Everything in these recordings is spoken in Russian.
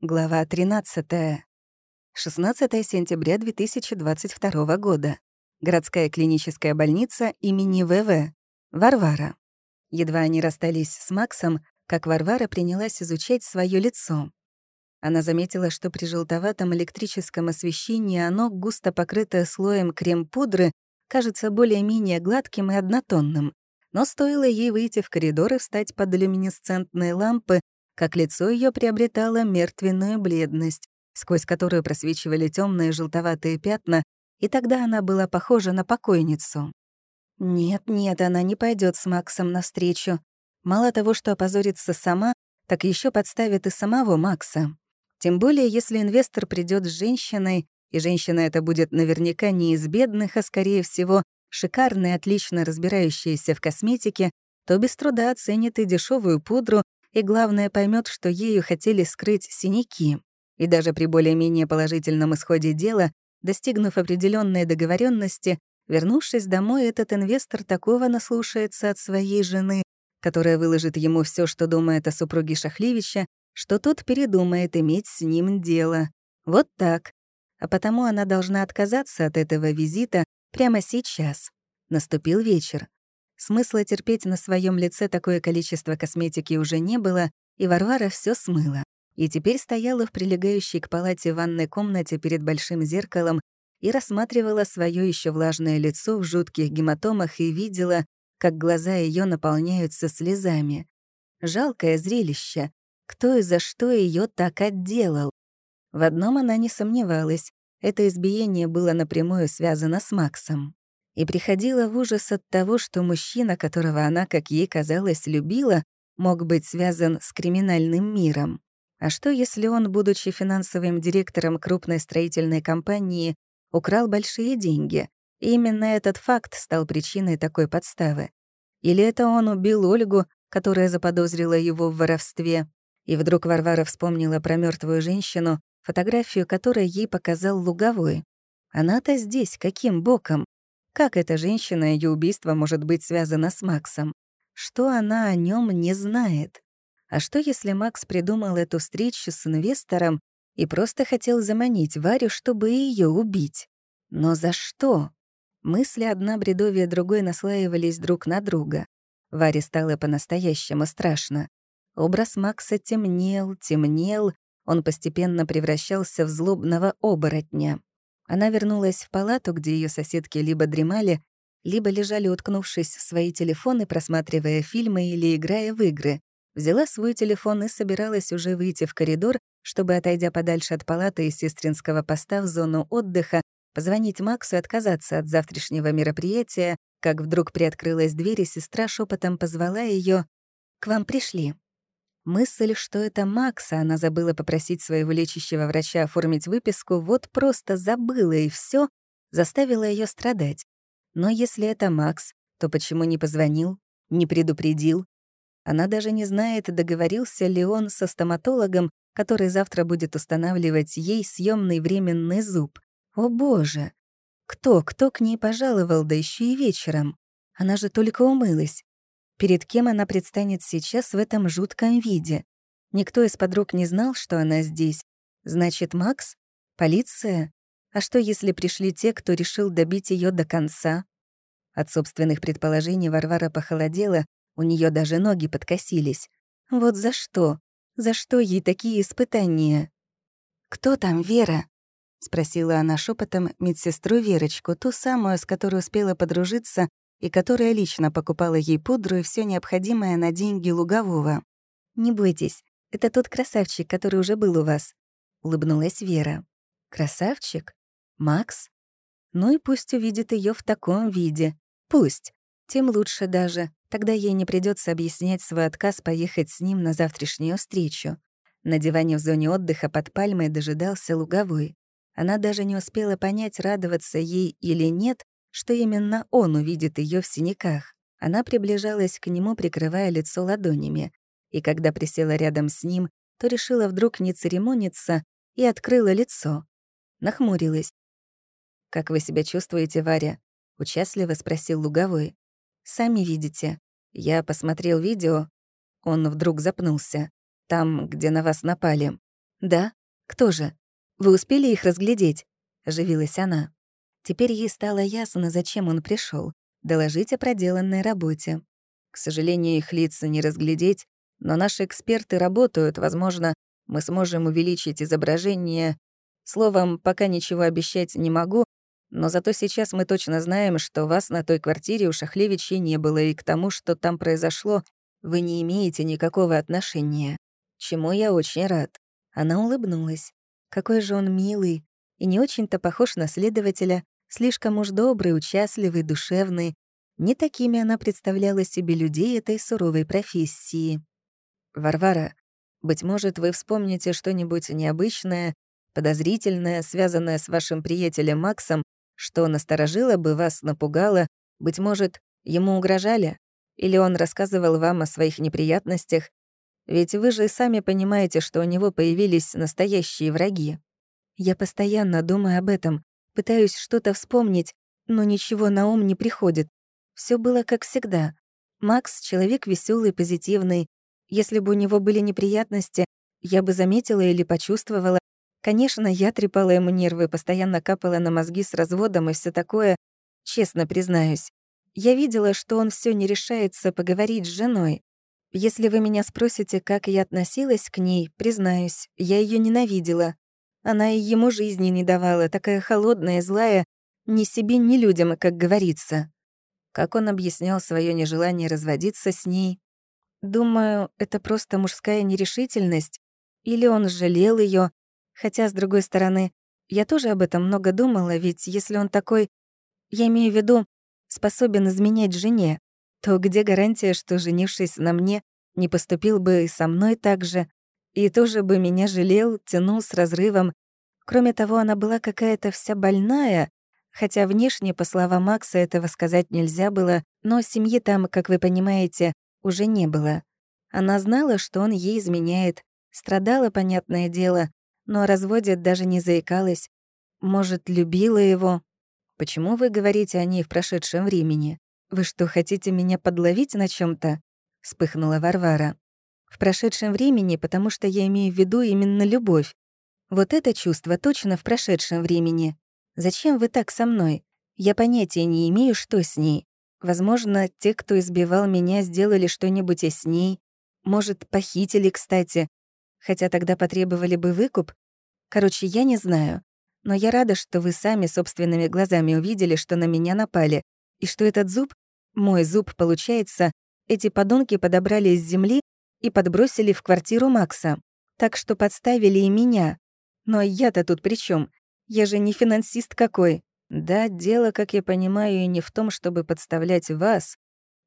Глава 13. 16 сентября 2022 года. Городская клиническая больница имени ВВ. Варвара. Едва они расстались с Максом, как Варвара принялась изучать свое лицо. Она заметила, что при желтоватом электрическом освещении оно, густо покрытое слоем крем-пудры, кажется более-менее гладким и однотонным. Но стоило ей выйти в коридор и встать под люминесцентные лампы, как лицо ее приобретало мертвенную бледность, сквозь которую просвечивали темные желтоватые пятна, и тогда она была похожа на покойницу. Нет-нет, она не пойдет с Максом навстречу. Мало того, что опозорится сама, так еще подставит и самого Макса. Тем более, если инвестор придет с женщиной, и женщина эта будет наверняка не из бедных, а, скорее всего, шикарная, отлично разбирающаяся в косметике, то без труда оценит и дешевую пудру, и, главное, поймет, что ею хотели скрыть синяки. И даже при более-менее положительном исходе дела, достигнув определенной договоренности, вернувшись домой, этот инвестор такого наслушается от своей жены, которая выложит ему все, что думает о супруге Шахлевича, что тот передумает иметь с ним дело. Вот так. А потому она должна отказаться от этого визита прямо сейчас. Наступил вечер. Смысла терпеть на своем лице такое количество косметики уже не было, и Варвара все смыла. И теперь стояла в прилегающей к палате ванной комнате перед большим зеркалом и рассматривала свое еще влажное лицо в жутких гематомах и видела, как глаза ее наполняются слезами. Жалкое зрелище. Кто и за что ее так отделал? В одном она не сомневалась. Это избиение было напрямую связано с Максом и приходила в ужас от того, что мужчина, которого она, как ей казалось, любила, мог быть связан с криминальным миром. А что, если он, будучи финансовым директором крупной строительной компании, украл большие деньги? И именно этот факт стал причиной такой подставы. Или это он убил Ольгу, которая заподозрила его в воровстве? И вдруг Варвара вспомнила про мертвую женщину, фотографию которой ей показал Луговой. Она-то здесь каким боком? Как эта женщина и ее убийство может быть связано с Максом? Что она о нем не знает? А что, если Макс придумал эту встречу с инвестором и просто хотел заманить Варю, чтобы ее убить? Но за что? Мысли одна бредовья другой наслаивались друг на друга. Варе стало по-настоящему страшно. Образ Макса темнел, темнел, он постепенно превращался в злобного оборотня. Она вернулась в палату, где ее соседки либо дремали, либо лежали, уткнувшись в свои телефоны, просматривая фильмы или играя в игры. Взяла свой телефон и собиралась уже выйти в коридор, чтобы, отойдя подальше от палаты и сестринского поста в зону отдыха, позвонить Максу и отказаться от завтрашнего мероприятия, как вдруг приоткрылась дверь, и сестра шепотом позвала ее «К вам пришли». Мысль, что это Макса, она забыла попросить своего лечащего врача оформить выписку, вот просто забыла и все, заставила ее страдать. Но если это Макс, то почему не позвонил, не предупредил? Она даже не знает, договорился ли он со стоматологом, который завтра будет устанавливать ей съемный временный зуб. О боже! Кто, кто к ней пожаловал, да еще и вечером? Она же только умылась. Перед кем она предстанет сейчас в этом жутком виде? Никто из подруг не знал, что она здесь. Значит, Макс? Полиция? А что, если пришли те, кто решил добить ее до конца? От собственных предположений Варвара похолодела, у нее даже ноги подкосились. Вот за что? За что ей такие испытания? «Кто там, Вера?» — спросила она шепотом медсестру Верочку, ту самую, с которой успела подружиться и которая лично покупала ей пудру и все необходимое на деньги Лугового. «Не бойтесь, это тот красавчик, который уже был у вас», — улыбнулась Вера. «Красавчик? Макс? Ну и пусть увидит ее в таком виде. Пусть. Тем лучше даже. Тогда ей не придется объяснять свой отказ поехать с ним на завтрашнюю встречу. На диване в зоне отдыха под пальмой дожидался Луговой. Она даже не успела понять, радоваться ей или нет, что именно он увидит ее в синяках. Она приближалась к нему, прикрывая лицо ладонями, и когда присела рядом с ним, то решила вдруг не церемониться и открыла лицо. Нахмурилась. «Как вы себя чувствуете, Варя?» — участливо спросил Луговой. «Сами видите. Я посмотрел видео». Он вдруг запнулся. «Там, где на вас напали. «Да? Кто же? Вы успели их разглядеть?» — оживилась она. Теперь ей стало ясно, зачем он пришел доложить о проделанной работе. К сожалению, их лица не разглядеть, но наши эксперты работают, возможно, мы сможем увеличить изображение. Словом, пока ничего обещать не могу, но зато сейчас мы точно знаем, что вас на той квартире у Шахлевичей не было, и к тому, что там произошло, вы не имеете никакого отношения. Чему я очень рад. Она улыбнулась. Какой же он милый и не очень-то похож на следователя, слишком уж добрый, участливый, душевный. Не такими она представляла себе людей этой суровой профессии. «Варвара, быть может, вы вспомните что-нибудь необычное, подозрительное, связанное с вашим приятелем Максом, что насторожило бы вас, напугало, быть может, ему угрожали? Или он рассказывал вам о своих неприятностях? Ведь вы же сами понимаете, что у него появились настоящие враги. Я постоянно думаю об этом, пытаюсь что-то вспомнить, но ничего на ум не приходит. Все было как всегда. Макс — человек веселый, позитивный. Если бы у него были неприятности, я бы заметила или почувствовала, Конечно, я трепала ему нервы, постоянно капала на мозги с разводом и все такое, честно признаюсь. Я видела, что он все не решается поговорить с женой. Если вы меня спросите, как я относилась к ней, признаюсь, я ее ненавидела. Она и ему жизни не давала, такая холодная, злая, ни себе, ни людям, как говорится. Как он объяснял свое нежелание разводиться с ней? Думаю, это просто мужская нерешительность. Или он жалел ее, Хотя, с другой стороны, я тоже об этом много думала, ведь если он такой, я имею в виду, способен изменять жене, то где гарантия, что, женившись на мне, не поступил бы и со мной так же, и тоже бы меня жалел, тянул с разрывом. Кроме того, она была какая-то вся больная, хотя внешне, по словам Макса, этого сказать нельзя было, но семьи там, как вы понимаете, уже не было. Она знала, что он ей изменяет, страдала, понятное дело, но о разводе даже не заикалась. Может, любила его? Почему вы говорите о ней в прошедшем времени? Вы что, хотите меня подловить на чем то вспыхнула Варвара. В прошедшем времени, потому что я имею в виду именно любовь. Вот это чувство точно в прошедшем времени. Зачем вы так со мной? Я понятия не имею, что с ней. Возможно, те, кто избивал меня, сделали что-нибудь и с ней. Может, похитили, кстати хотя тогда потребовали бы выкуп. Короче, я не знаю. Но я рада, что вы сами собственными глазами увидели, что на меня напали, и что этот зуб, мой зуб, получается, эти подонки подобрали из земли и подбросили в квартиру Макса. Так что подставили и меня. Но я-то тут при чем? Я же не финансист какой. Да, дело, как я понимаю, и не в том, чтобы подставлять вас.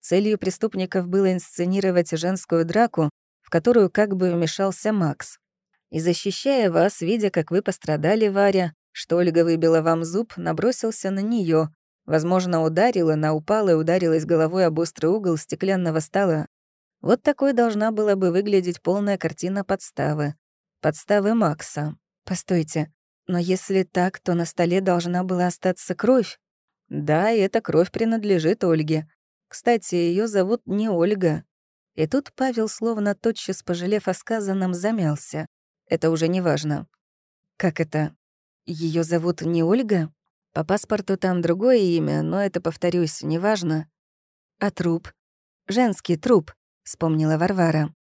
Целью преступников было инсценировать женскую драку, в которую как бы вмешался Макс. И защищая вас, видя, как вы пострадали, Варя, что Ольга выбила вам зуб, набросился на нее, Возможно, ударила, она упала и ударилась головой об острый угол стеклянного стола. Вот такой должна была бы выглядеть полная картина подставы. Подставы Макса. Постойте, но если так, то на столе должна была остаться кровь. Да, и эта кровь принадлежит Ольге. Кстати, ее зовут не Ольга. И тут Павел, словно тотчас пожалев о сказанном, замялся. Это уже не важно. Как это? Ее зовут не Ольга? По паспорту там другое имя, но это, повторюсь, не важно. А труп? Женский труп, вспомнила Варвара.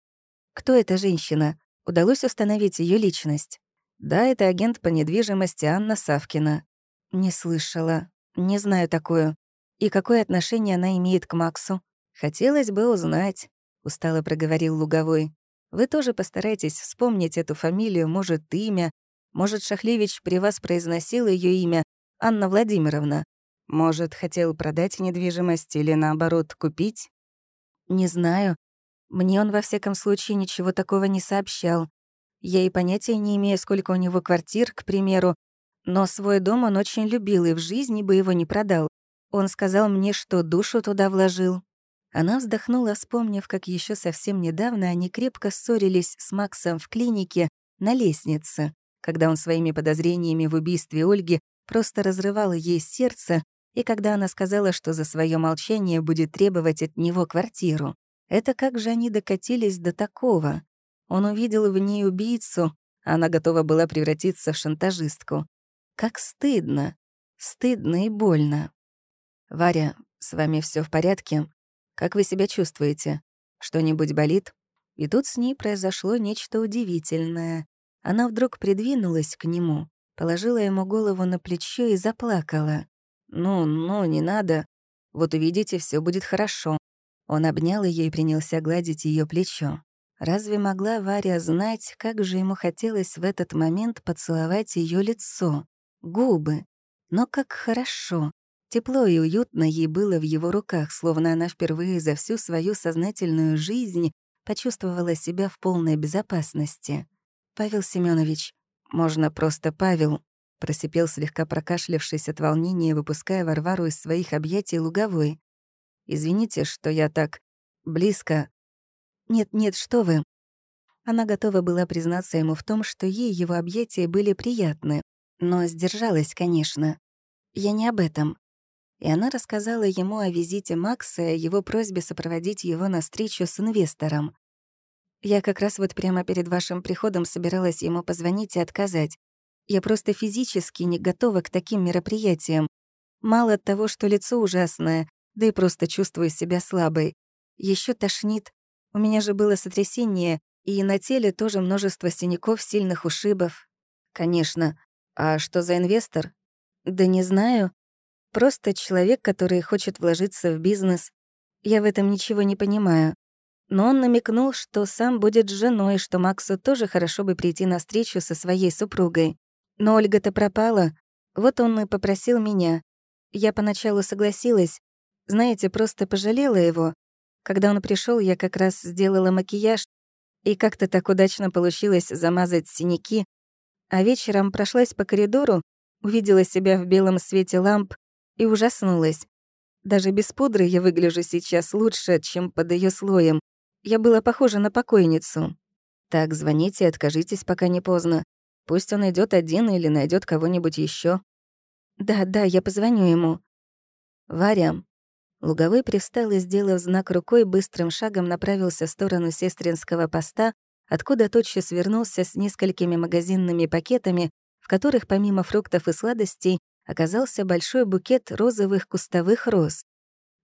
Кто эта женщина? Удалось установить ее личность? Да, это агент по недвижимости Анна Савкина. Не слышала. Не знаю такую. И какое отношение она имеет к Максу? Хотелось бы узнать устало проговорил Луговой. Вы тоже постарайтесь вспомнить эту фамилию, может, имя. Может, Шахлевич при вас произносил ее имя Анна Владимировна. Может, хотел продать недвижимость или, наоборот, купить? Не знаю. Мне он, во всяком случае, ничего такого не сообщал. Я и понятия не имею, сколько у него квартир, к примеру, но свой дом он очень любил и в жизни бы его не продал. Он сказал мне, что душу туда вложил. Она вздохнула, вспомнив, как еще совсем недавно они крепко ссорились с Максом в клинике на лестнице, когда он своими подозрениями в убийстве Ольги просто разрывал ей сердце, и когда она сказала, что за свое молчание будет требовать от него квартиру. Это как же они докатились до такого? Он увидел в ней убийцу, Она готова была превратиться в шантажистку. Как стыдно. Стыдно и больно. «Варя, с вами все в порядке? Как вы себя чувствуете? Что-нибудь болит?» И тут с ней произошло нечто удивительное. Она вдруг придвинулась к нему, положила ему голову на плечо и заплакала. «Ну, ну, не надо. Вот увидите, все будет хорошо». Он обнял ее и принялся гладить ее плечо. Разве могла Варя знать, как же ему хотелось в этот момент поцеловать ее лицо, губы? Но как хорошо. Тепло и уютно ей было в его руках, словно она впервые за всю свою сознательную жизнь почувствовала себя в полной безопасности. «Павел Семенович, можно просто Павел», — просипел слегка прокашлявшись от волнения, выпуская Варвару из своих объятий луговой. «Извините, что я так близко...» «Нет-нет, что вы». Она готова была признаться ему в том, что ей его объятия были приятны, но сдержалась, конечно. «Я не об этом и она рассказала ему о визите Макса и его просьбе сопроводить его на встречу с инвестором. Я как раз вот прямо перед вашим приходом собиралась ему позвонить и отказать. Я просто физически не готова к таким мероприятиям. Мало того, что лицо ужасное, да и просто чувствую себя слабой. Еще тошнит. У меня же было сотрясение, и на теле тоже множество синяков, сильных ушибов. Конечно. А что за инвестор? Да не знаю. Просто человек, который хочет вложиться в бизнес. Я в этом ничего не понимаю. Но он намекнул, что сам будет женой, что Максу тоже хорошо бы прийти на встречу со своей супругой. Но Ольга-то пропала. Вот он и попросил меня. Я поначалу согласилась. Знаете, просто пожалела его. Когда он пришел, я как раз сделала макияж, и как-то так удачно получилось замазать синяки. А вечером прошлась по коридору, увидела себя в белом свете ламп и ужаснулась. Даже без пудры я выгляжу сейчас лучше, чем под ее слоем. Я была похожа на покойницу. Так, звоните откажитесь, пока не поздно. Пусть он идет один или найдет кого-нибудь еще. Да, да, я позвоню ему. Варя. Луговой привстал и, сделав знак рукой, быстрым шагом направился в сторону сестринского поста, откуда тотчас вернулся с несколькими магазинными пакетами, в которых помимо фруктов и сладостей оказался большой букет розовых кустовых роз.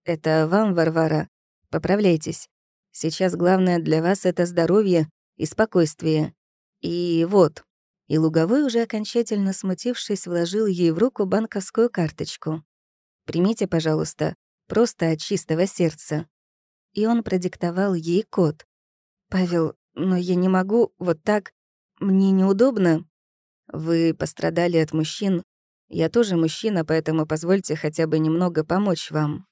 «Это вам, Варвара. Поправляйтесь. Сейчас главное для вас — это здоровье и спокойствие. И вот». И Луговой, уже окончательно смутившись, вложил ей в руку банковскую карточку. «Примите, пожалуйста, просто от чистого сердца». И он продиктовал ей код. «Павел, но я не могу вот так. Мне неудобно. Вы пострадали от мужчин, я тоже мужчина, поэтому позвольте хотя бы немного помочь вам».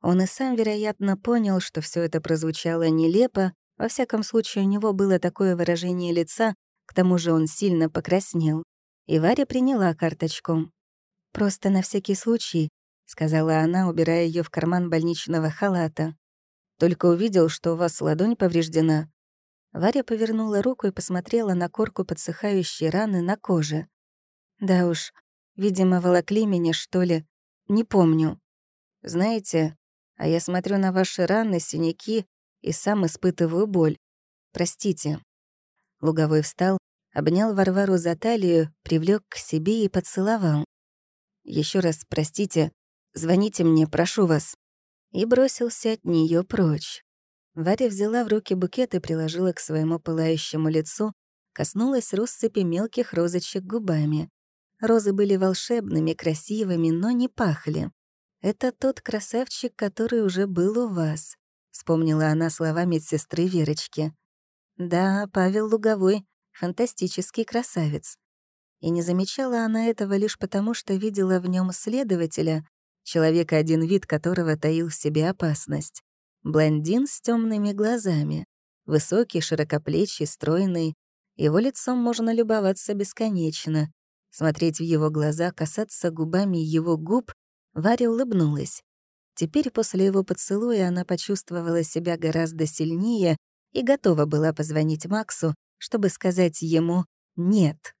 Он и сам, вероятно, понял, что все это прозвучало нелепо, во всяком случае, у него было такое выражение лица, к тому же он сильно покраснел. И Варя приняла карточку. «Просто на всякий случай», — сказала она, убирая ее в карман больничного халата. «Только увидел, что у вас ладонь повреждена». Варя повернула руку и посмотрела на корку подсыхающей раны на коже. «Да уж, Видимо, волокли меня, что ли. Не помню. Знаете, а я смотрю на ваши раны, синяки и сам испытываю боль. Простите». Луговой встал, обнял Варвару за талию, привлек к себе и поцеловал. Еще раз простите, звоните мне, прошу вас». И бросился от нее прочь. Варя взяла в руки букет и приложила к своему пылающему лицу, коснулась россыпи мелких розочек губами. Розы были волшебными, красивыми, но не пахли. «Это тот красавчик, который уже был у вас», — вспомнила она слова медсестры Верочки. «Да, Павел Луговой — фантастический красавец». И не замечала она этого лишь потому, что видела в нем следователя, человека, один вид которого таил в себе опасность. Блондин с темными глазами, высокий, широкоплечий, стройный. Его лицом можно любоваться бесконечно, Смотреть в его глаза, касаться губами его губ, Варя улыбнулась. Теперь после его поцелуя она почувствовала себя гораздо сильнее и готова была позвонить Максу, чтобы сказать ему «нет».